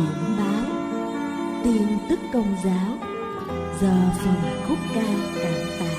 điểm báo tin tức công giáo. Giờ phần khúc ca cảm tạ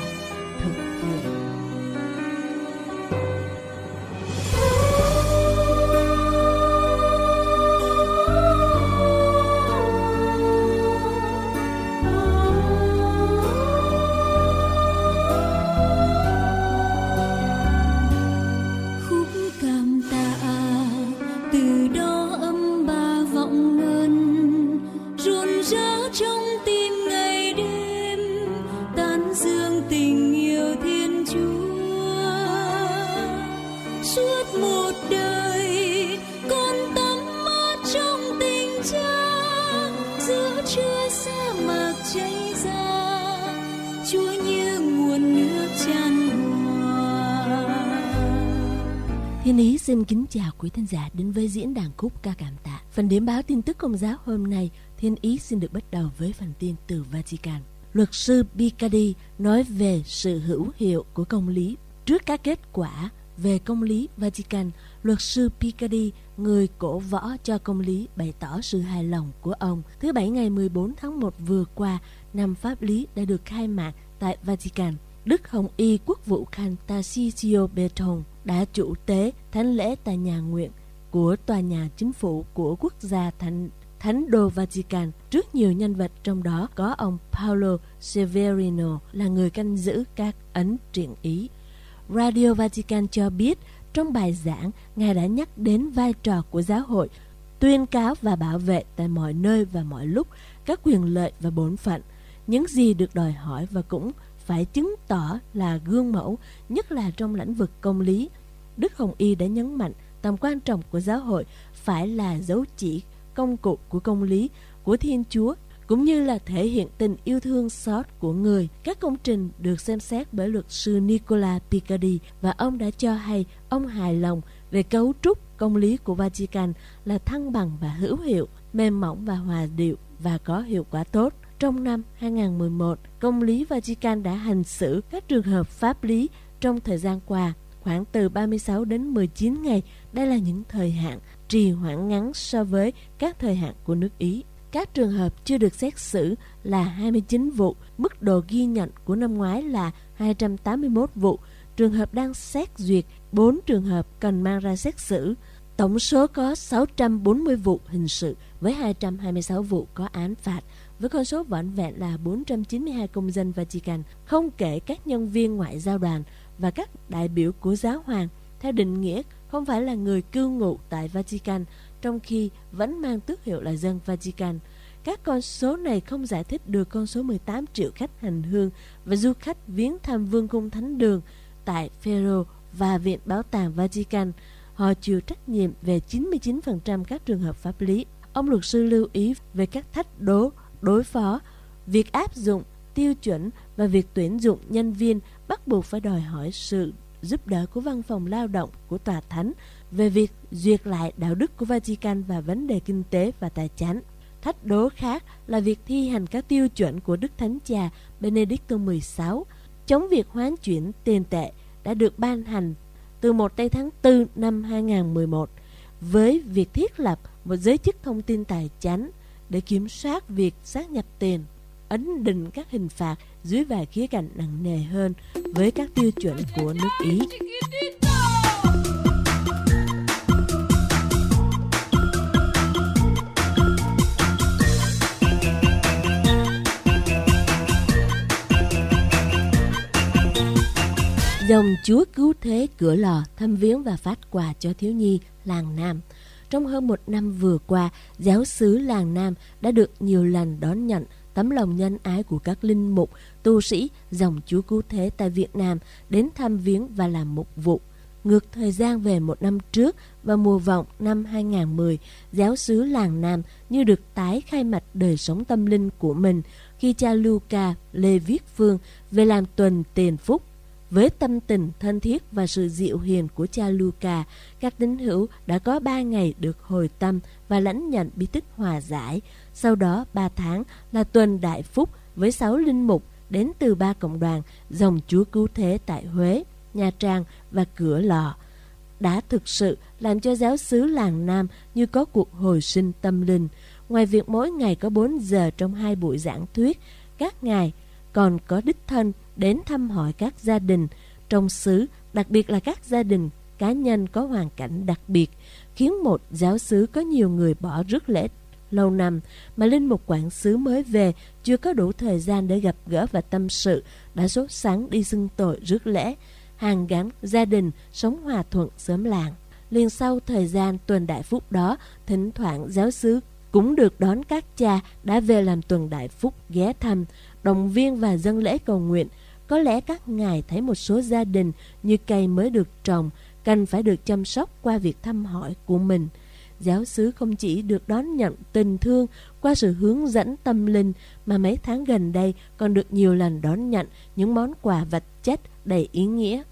Thiên Ý xin kính chào quý thân giả đến với diễn đàn khúc ca cảm tạ. Phần điểm báo tin tức công giáo hôm nay, Thiên Ý xin được bắt đầu với phần tin từ Vatican. Luật sư Picardi nói về sự hữu hiệu của công lý. Trước các kết quả về công lý Vatican, luật sư Picardi, người cổ võ cho công lý, bày tỏ sự hài lòng của ông. Thứ Bảy ngày 14 tháng 1 vừa qua, năm pháp lý đã được khai mạc tại Vatican. Đức Hồng Y Quốc vụ Khanh Beton đã chủ tế thánh lễ tại nhà nguyện của tòa nhà chính phủ của quốc gia thánh Thánh đô Vatican trước nhiều nhân vật trong đó có ông Paolo Severino là người canh giữ các ấn triện ý. Radio Vatican cho biết trong bài giảng, Ngài đã nhắc đến vai trò của giáo hội tuyên cáo và bảo vệ tại mọi nơi và mọi lúc các quyền lợi và bổn phận, những gì được đòi hỏi và cũng phải chứng tỏ là gương mẫu, nhất là trong lĩnh vực công lý. Đức Hồng Y đã nhấn mạnh tầm quan trọng của giáo hội phải là dấu chỉ công cụ của công lý của Thiên Chúa cũng như là thể hiện tình yêu thương xót của người. Các công trình được xem xét bởi luật sư Nicola Picardi và ông đã cho hay ông hài lòng về cấu trúc công lý của Vatican là thăng bằng và hữu hiệu, mềm mỏng và hòa điệu và có hiệu quả tốt. Trong năm 2011, công lý Vatican đã hành xử các trường hợp pháp lý trong thời gian qua khoảng từ 36 đến 19 ngày. Đây là những thời hạn trì hoãn ngắn so với các thời hạn của nước Ý. Các trường hợp chưa được xét xử là 29 vụ, mức độ ghi nhận của năm ngoái là 281 vụ, trường hợp đang xét duyệt 4 trường hợp cần mang ra xét xử. Tổng số có 640 vụ hình sự với 226 vụ có án phạt, với con số vỏn vẹn là 492 công dân Vatican, không kể các nhân viên ngoại giao đoàn và các đại biểu của giáo hoàng. Theo định nghĩa, không phải là người cư ngụ tại Vatican, trong khi vẫn mang tước hiệu là dân Vatican. Các con số này không giải thích được con số 18 triệu khách hành hương và du khách viếng thăm vương cung thánh đường tại Fero và Viện Bảo tàng Vatican. Họ chịu trách nhiệm về 99% các trường hợp pháp lý. Ông luật sư lưu ý về các thách đố đối phó, việc áp dụng tiêu chuẩn và việc tuyển dụng nhân viên bắt buộc phải đòi hỏi sự giúp đỡ của văn phòng lao động của tòa thánh về việc duyệt lại đạo đức của Vatican và vấn đề kinh tế và tài chánh. Thách đố khác là việc thi hành các tiêu chuẩn của Đức Thánh Cha Benedicto XVI chống việc hoán chuyển tiền tệ đã được ban hành từ 1 tây tháng 4 năm 2011 với việc thiết lập một giới chức thông tin tài chánh để kiểm soát việc xác nhập tiền, ấn định các hình phạt dưới vài khía cạnh nặng nề hơn với các tiêu chuẩn của nước Ý. Dòng Chúa Cứu Thế cửa lò thăm viếng và phát quà cho thiếu nhi làng Nam. Trong hơn một năm vừa qua, giáo xứ làng Nam đã được nhiều lần đón nhận tấm lòng nhân ái của các linh mục, tu sĩ, dòng Chúa Cứu Thế tại Việt Nam đến thăm viếng và làm mục vụ. Ngược thời gian về một năm trước và mùa vọng năm 2010, giáo xứ làng Nam như được tái khai mạch đời sống tâm linh của mình khi cha Luca Lê Viết Phương về làm tuần tiền phúc với tâm tình thân thiết và sự dịu hiền của cha Luca, các tín hữu đã có ba ngày được hồi tâm và lãnh nhận bí tích hòa giải. Sau đó ba tháng là tuần đại phúc với sáu linh mục đến từ ba cộng đoàn dòng Chúa Cứu Thế tại Huế, Nha Trang và Cửa Lò. Đã thực sự làm cho giáo xứ làng Nam như có cuộc hồi sinh tâm linh. ngoài việc mỗi ngày có 4 giờ trong hai buổi giảng thuyết, các ngài còn có đích thân đến thăm hỏi các gia đình trong xứ, đặc biệt là các gia đình cá nhân có hoàn cảnh đặc biệt, khiến một giáo xứ có nhiều người bỏ rước lễ lâu năm mà linh mục quản xứ mới về chưa có đủ thời gian để gặp gỡ và tâm sự đã sốt sáng đi xưng tội rước lễ hàng gắn gia đình sống hòa thuận sớm làng. Liền sau thời gian tuần đại phúc đó thỉnh thoảng giáo xứ cũng được đón các cha đã về làm tuần đại phúc ghé thăm động viên và dâng lễ cầu nguyện có lẽ các ngài thấy một số gia đình như cây mới được trồng cần phải được chăm sóc qua việc thăm hỏi của mình giáo sứ không chỉ được đón nhận tình thương qua sự hướng dẫn tâm linh mà mấy tháng gần đây còn được nhiều lần đón nhận những món quà vật chất đầy ý nghĩa.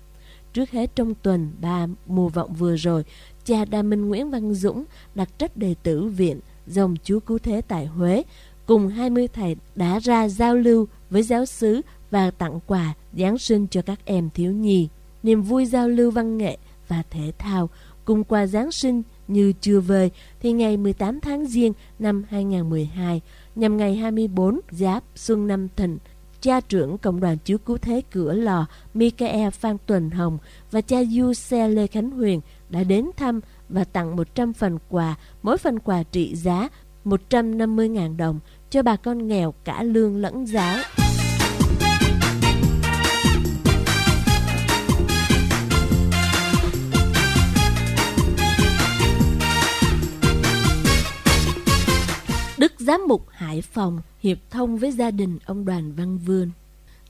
Trước hết trong tuần ba mùa vọng vừa rồi, cha Đa Minh Nguyễn Văn Dũng đặt trách đề tử viện dòng Chúa Cứu Thế tại Huế cùng 20 thầy đã ra giao lưu với giáo sứ và tặng quà Giáng sinh cho các em thiếu nhi. Niềm vui giao lưu văn nghệ và thể thao cùng quà Giáng sinh như chưa vơi thì ngày 18 tháng Giêng năm 2012 nhằm ngày 24 Giáp Xuân Năm Thìn cha trưởng Cộng đoàn Chúa Cứu Thế Cửa Lò Michael Phan Tuần Hồng và cha Du Xe Lê Khánh Huyền đã đến thăm và tặng 100 phần quà, mỗi phần quà trị giá 150.000 đồng cho bà con nghèo cả lương lẫn giáo. Giám mục Hải Phòng hiệp thông với gia đình ông Đoàn Văn Vươn.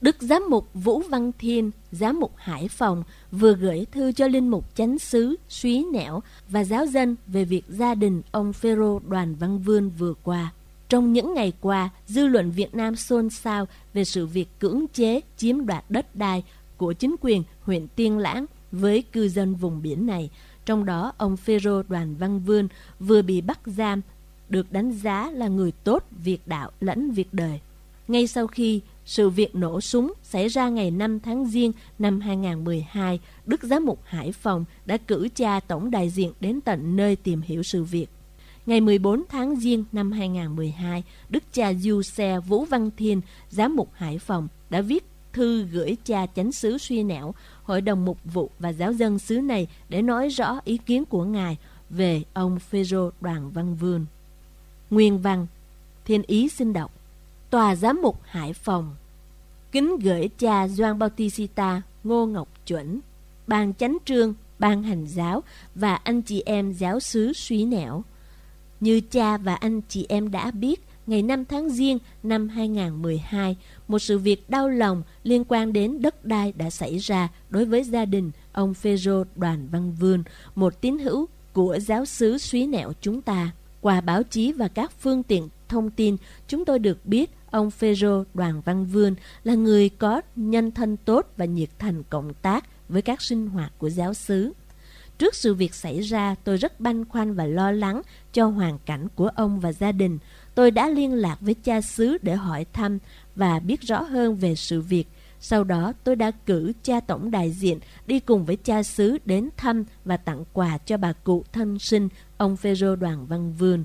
Đức Giám mục Vũ Văn Thiên, Giám mục Hải Phòng vừa gửi thư cho Linh mục Chánh xứ Suý Nẻo và giáo dân về việc gia đình ông Phêrô Đoàn Văn Vươn vừa qua. Trong những ngày qua, dư luận Việt Nam xôn xao về sự việc cưỡng chế chiếm đoạt đất đai của chính quyền huyện Tiên Lãng với cư dân vùng biển này. Trong đó, ông Phêrô Đoàn Văn Vươn vừa bị bắt giam được đánh giá là người tốt việc đạo lẫn việc đời. Ngay sau khi sự việc nổ súng xảy ra ngày 5 tháng Giêng năm 2012, Đức Giám mục Hải Phòng đã cử cha tổng đại diện đến tận nơi tìm hiểu sự việc. Ngày 14 tháng Giêng năm 2012, Đức cha Du Xe Vũ Văn Thiên, Giám mục Hải Phòng đã viết thư gửi cha chánh xứ suy nẻo, hội đồng mục vụ và giáo dân xứ này để nói rõ ý kiến của ngài về ông Phêrô Đoàn Văn Vươn. Nguyên văn Thiên ý xin đọc Tòa giám mục Hải Phòng Kính gửi cha Doan Bautista Ngô Ngọc Chuẩn Ban chánh trương, ban hành giáo và anh chị em giáo xứ suý nẻo. Như cha và anh chị em đã biết, ngày 5 tháng Giêng năm 2012, một sự việc đau lòng liên quan đến đất đai đã xảy ra đối với gia đình ông Phêrô Đoàn Văn Vươn, một tín hữu của giáo xứ suý nẻo chúng ta. Qua báo chí và các phương tiện thông tin, chúng tôi được biết ông Phêrô Đoàn Văn Vươn là người có nhân thân tốt và nhiệt thành cộng tác với các sinh hoạt của giáo xứ. Trước sự việc xảy ra, tôi rất băn khoăn và lo lắng cho hoàn cảnh của ông và gia đình. Tôi đã liên lạc với cha xứ để hỏi thăm và biết rõ hơn về sự việc. Sau đó tôi đã cử cha tổng đại diện đi cùng với cha xứ đến thăm và tặng quà cho bà cụ thân sinh ông Phêrô Đoàn Văn Vươn.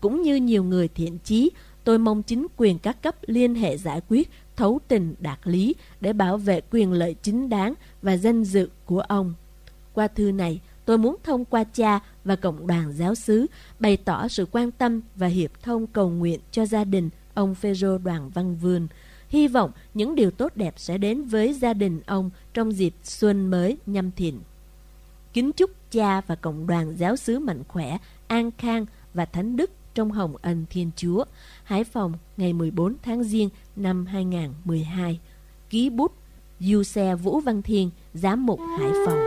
Cũng như nhiều người thiện chí, tôi mong chính quyền các cấp liên hệ giải quyết thấu tình đạt lý để bảo vệ quyền lợi chính đáng và danh dự của ông. Qua thư này, tôi muốn thông qua cha và cộng đoàn giáo xứ bày tỏ sự quan tâm và hiệp thông cầu nguyện cho gia đình ông Phêrô Đoàn Văn Vươn. Hy vọng những điều tốt đẹp sẽ đến với gia đình ông trong dịp xuân mới nhâm thìn. Kính chúc cha và cộng đoàn giáo xứ mạnh khỏe, an khang và thánh đức trong hồng ân Thiên Chúa. Hải Phòng ngày 14 tháng Giêng năm 2012. Ký bút Du Xe Vũ Văn Thiên, Giám mục Hải Phòng.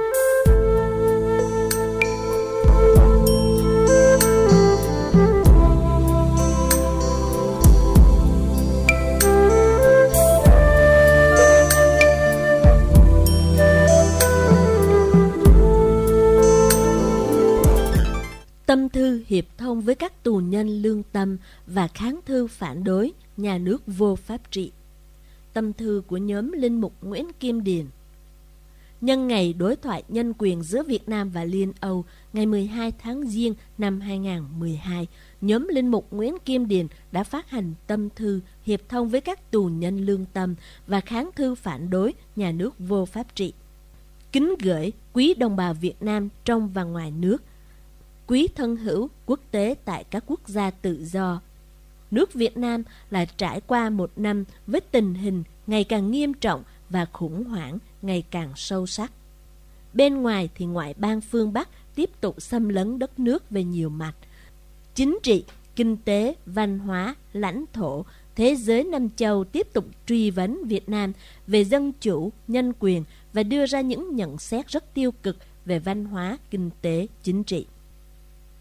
Thông với các tù nhân lương tâm và kháng thư phản đối nhà nước vô pháp trị. Tâm thư của nhóm Linh Mục Nguyễn Kim Điền nhân ngày đối thoại nhân quyền giữa Việt Nam và Liên Âu ngày 12 tháng Giêng năm 2012, nhóm Linh mục Nguyễn Kim Điền đã phát hành tâm thư hiệp thông với các tù nhân lương tâm và kháng thư phản đối nhà nước vô pháp trị. Kính gửi quý đồng bào Việt Nam trong và ngoài nước, quý thân hữu quốc tế tại các quốc gia tự do. Nước Việt Nam là trải qua một năm với tình hình ngày càng nghiêm trọng và khủng hoảng ngày càng sâu sắc. Bên ngoài thì ngoại bang phương Bắc tiếp tục xâm lấn đất nước về nhiều mặt. Chính trị, kinh tế, văn hóa, lãnh thổ, thế giới Nam Châu tiếp tục truy vấn Việt Nam về dân chủ, nhân quyền và đưa ra những nhận xét rất tiêu cực về văn hóa, kinh tế, chính trị.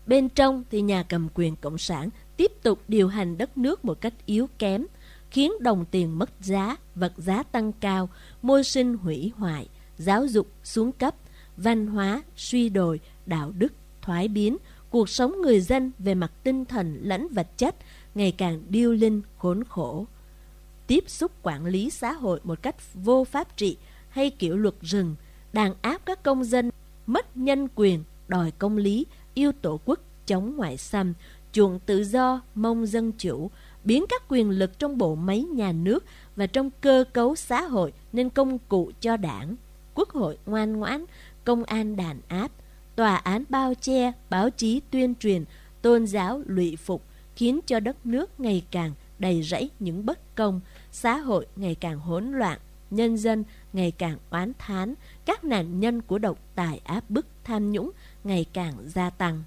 Bên trong thì nhà cầm quyền Cộng sản tiếp tục điều hành đất nước một cách yếu kém, khiến đồng tiền mất giá, vật giá tăng cao, môi sinh hủy hoại, giáo dục xuống cấp, văn hóa suy đồi, đạo đức thoái biến, cuộc sống người dân về mặt tinh thần lẫn vật chất ngày càng điêu linh khốn khổ. Tiếp xúc quản lý xã hội một cách vô pháp trị hay kiểu luật rừng, đàn áp các công dân, mất nhân quyền, đòi công lý, yêu tổ quốc, chống ngoại xâm, chuộng tự do, mong dân chủ, biến các quyền lực trong bộ máy nhà nước và trong cơ cấu xã hội nên công cụ cho đảng, quốc hội ngoan ngoãn, công an đàn áp, tòa án bao che, báo chí tuyên truyền, tôn giáo lụy phục, khiến cho đất nước ngày càng đầy rẫy những bất công, xã hội ngày càng hỗn loạn, nhân dân ngày càng oán thán, các nạn nhân của độc tài áp bức tham nhũng ngày càng gia tăng.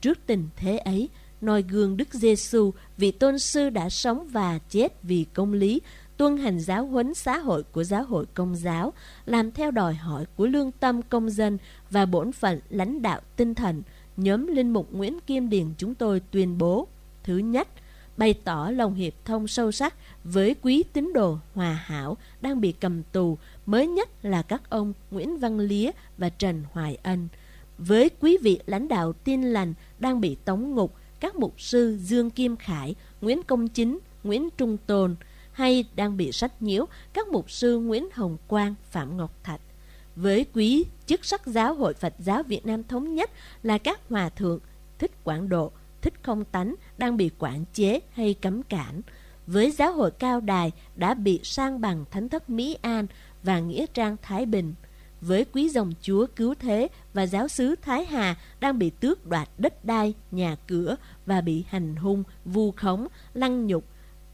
Trước tình thế ấy, noi gương Đức Giêsu, vị tôn sư đã sống và chết vì công lý, tuân hành giáo huấn xã hội của giáo hội công giáo, làm theo đòi hỏi của lương tâm công dân và bổn phận lãnh đạo tinh thần, nhóm Linh Mục Nguyễn Kim Điền chúng tôi tuyên bố. Thứ nhất, bày tỏ lòng hiệp thông sâu sắc với quý tín đồ hòa hảo đang bị cầm tù, mới nhất là các ông Nguyễn Văn Lía và Trần Hoài Ân. Với quý vị lãnh đạo tin lành đang bị tống ngục, các mục sư Dương Kim Khải, Nguyễn Công Chính, Nguyễn Trung Tồn, hay đang bị sách nhiễu các mục sư Nguyễn Hồng Quang, Phạm Ngọc Thạch. Với quý chức sắc giáo hội Phật giáo Việt Nam Thống Nhất là các hòa thượng thích quảng độ, thích không tánh đang bị quản chế hay cấm cản. Với giáo hội Cao Đài đã bị sang bằng Thánh thất Mỹ An và Nghĩa Trang Thái Bình. Với quý dòng chúa cứu thế và giáo sứ Thái Hà đang bị tước đoạt đất đai, nhà cửa và bị hành hung, vu khống, lăng nhục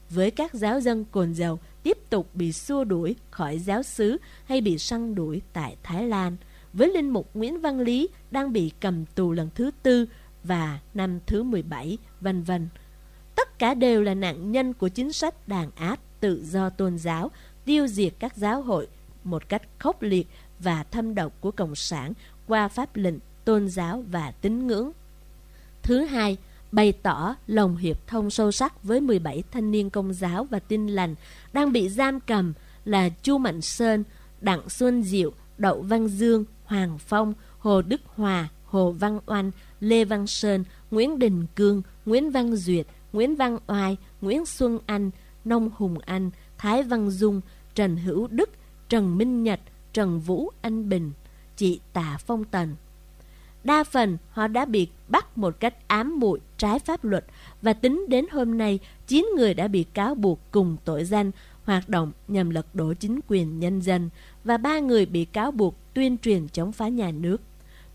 với các giáo dân cồn dầu tiếp tục bị xua đuổi khỏi giáo xứ hay bị săn đuổi tại Thái Lan, với linh mục Nguyễn Văn Lý đang bị cầm tù lần thứ tư và năm thứ 17, vân vân. Tất cả đều là nạn nhân của chính sách đàn áp tự do tôn giáo, tiêu diệt các giáo hội một cách khốc liệt và thâm độc của Cộng sản qua pháp lệnh tôn giáo và tín ngưỡng. Thứ hai, bày tỏ lòng hiệp thông sâu sắc với 17 thanh niên công giáo và tin lành đang bị giam cầm là Chu Mạnh Sơn, Đặng Xuân Diệu, Đậu Văn Dương, Hoàng Phong, Hồ Đức Hòa, Hồ Văn Oanh, Lê Văn Sơn, Nguyễn Đình Cương, Nguyễn Văn Duyệt, Nguyễn Văn Oai, Nguyễn Xuân Anh, Nông Hùng Anh, Thái Văn Dung, Trần Hữu Đức, Trần Minh Nhật, Trần Vũ Anh Bình, chị Tạ Phong Tần. Đa phần họ đã bị bắt một cách ám muội trái pháp luật và tính đến hôm nay, 9 người đã bị cáo buộc cùng tội danh hoạt động nhằm lật đổ chính quyền nhân dân và ba người bị cáo buộc tuyên truyền chống phá nhà nước.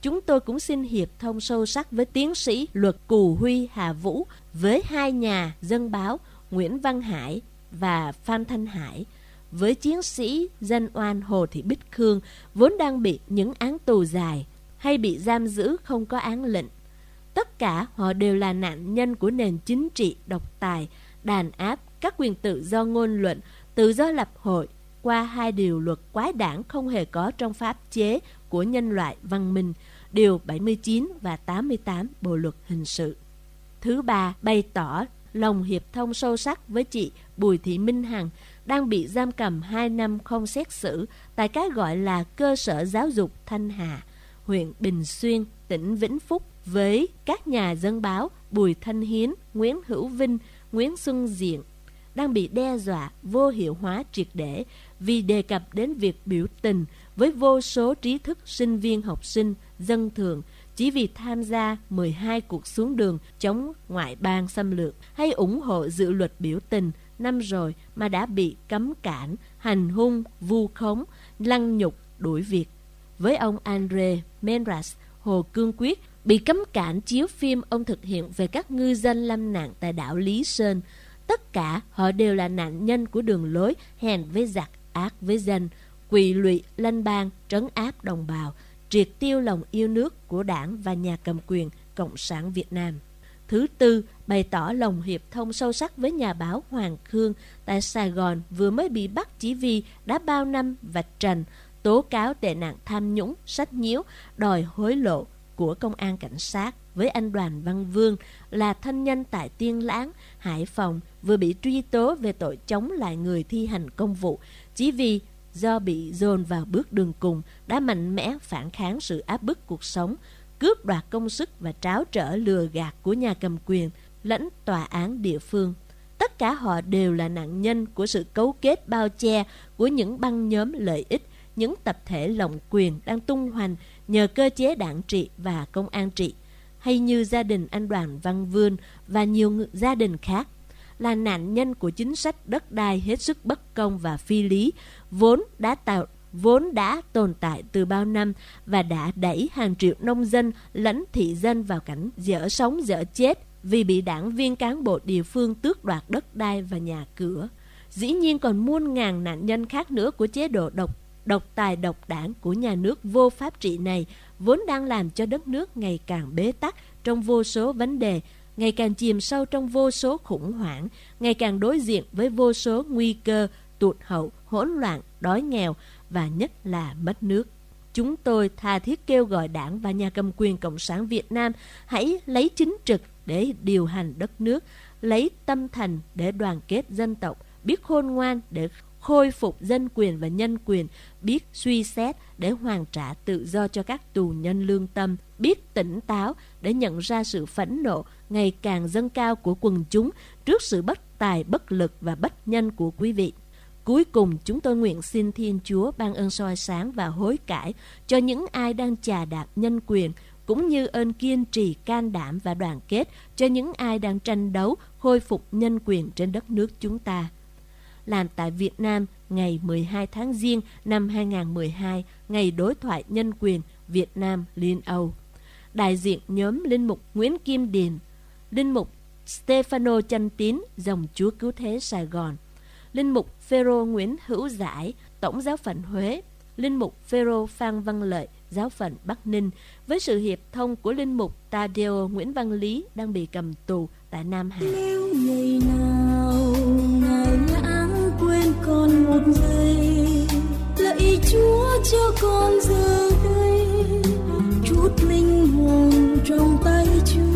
Chúng tôi cũng xin hiệp thông sâu sắc với tiến sĩ luật Cù Huy Hà Vũ với hai nhà dân báo Nguyễn Văn Hải và Phan Thanh Hải với chiến sĩ dân oan Hồ Thị Bích Khương vốn đang bị những án tù dài hay bị giam giữ không có án lệnh. Tất cả họ đều là nạn nhân của nền chính trị độc tài, đàn áp, các quyền tự do ngôn luận, tự do lập hội qua hai điều luật quái đảng không hề có trong pháp chế của nhân loại văn minh, điều 79 và 88 Bộ luật hình sự. Thứ ba, bày tỏ lòng hiệp thông sâu sắc với chị Bùi Thị Minh Hằng đang bị giam cầm 2 năm không xét xử tại cái gọi là cơ sở giáo dục Thanh Hà huyện Bình Xuyên, tỉnh Vĩnh Phúc với các nhà dân báo Bùi Thanh Hiến, Nguyễn Hữu Vinh, Nguyễn Xuân Diện đang bị đe dọa vô hiệu hóa triệt để vì đề cập đến việc biểu tình với vô số trí thức sinh viên học sinh, dân thường chỉ vì tham gia 12 cuộc xuống đường chống ngoại bang xâm lược hay ủng hộ dự luật biểu tình năm rồi mà đã bị cấm cản, hành hung, vu khống, lăng nhục, đuổi việc. Với ông Andre Menras, Hồ Cương Quyết bị cấm cản chiếu phim ông thực hiện về các ngư dân lâm nạn tại đảo Lý Sơn. Tất cả họ đều là nạn nhân của đường lối hèn với giặc, ác với dân, quỳ lụy lân bang, trấn áp đồng bào, triệt tiêu lòng yêu nước của đảng và nhà cầm quyền Cộng sản Việt Nam. Thứ tư, bày tỏ lòng hiệp thông sâu sắc với nhà báo Hoàng Khương tại Sài Gòn vừa mới bị bắt chỉ vì đã bao năm vạch trần, tố cáo tệ nạn tham nhũng, sách nhiễu, đòi hối lộ của công an cảnh sát với anh Đoàn Văn Vương là thân nhân tại Tiên Lãng, Hải Phòng vừa bị truy tố về tội chống lại người thi hành công vụ chỉ vì do bị dồn vào bước đường cùng đã mạnh mẽ phản kháng sự áp bức cuộc sống, cướp đoạt công sức và tráo trở lừa gạt của nhà cầm quyền lẫn tòa án địa phương. Tất cả họ đều là nạn nhân của sự cấu kết bao che của những băng nhóm lợi ích, những tập thể lộng quyền đang tung hoành nhờ cơ chế đảng trị và công an trị, hay như gia đình anh Đoàn Văn Vươn và nhiều gia đình khác là nạn nhân của chính sách đất đai hết sức bất công và phi lý, vốn đã tạo vốn đã tồn tại từ bao năm và đã đẩy hàng triệu nông dân lẫn thị dân vào cảnh dở sống dở chết vì bị đảng viên cán bộ địa phương tước đoạt đất đai và nhà cửa. Dĩ nhiên còn muôn ngàn nạn nhân khác nữa của chế độ độc độc tài độc đảng của nhà nước vô pháp trị này vốn đang làm cho đất nước ngày càng bế tắc trong vô số vấn đề, ngày càng chìm sâu trong vô số khủng hoảng, ngày càng đối diện với vô số nguy cơ tụt hậu, hỗn loạn, đói nghèo và nhất là mất nước. Chúng tôi tha thiết kêu gọi đảng và nhà cầm quyền Cộng sản Việt Nam hãy lấy chính trực để điều hành đất nước, lấy tâm thành để đoàn kết dân tộc, biết khôn ngoan để khôi phục dân quyền và nhân quyền, biết suy xét để hoàn trả tự do cho các tù nhân lương tâm, biết tỉnh táo để nhận ra sự phẫn nộ ngày càng dâng cao của quần chúng trước sự bất tài, bất lực và bất nhân của quý vị. Cuối cùng, chúng tôi nguyện xin Thiên Chúa ban ơn soi sáng và hối cải cho những ai đang chà đạp nhân quyền, cũng như ơn kiên trì, can đảm và đoàn kết cho những ai đang tranh đấu khôi phục nhân quyền trên đất nước chúng ta. Làm tại Việt Nam ngày 12 tháng Giêng năm 2012, ngày đối thoại nhân quyền Việt Nam Liên Âu. Đại diện nhóm Linh Mục Nguyễn Kim Điền, Linh Mục Stefano Chanh Tín, dòng Chúa Cứu Thế Sài Gòn, Linh Mục Phêrô Nguyễn Hữu Giải, Tổng giáo phận Huế, Linh Mục Phêrô Phan Văn Lợi, giáo phận Bắc Ninh, với sự hiệp thông của Linh Mục Tadeo Nguyễn Văn Lý đang bị cầm tù tại Nam Hà. Nếu ngày nào ngài lãng quên con một giây, lạy Chúa cho con giờ đây chút linh hồn trong tay Chúa.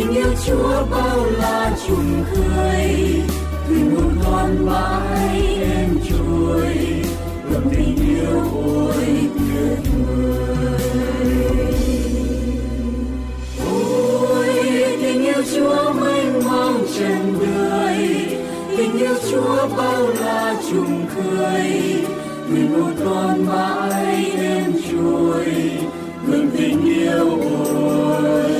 Tình yêu Chúa bao la trùng khơi, thuyền buồn con mãi em trôi, ngập tình yêu ôi tuyệt vời. Ôi tình yêu Chúa mênh mang trần đời, tình yêu Chúa bao la trùng khơi, thuyền buồn con mãi em trôi, ngập tình yêu ôi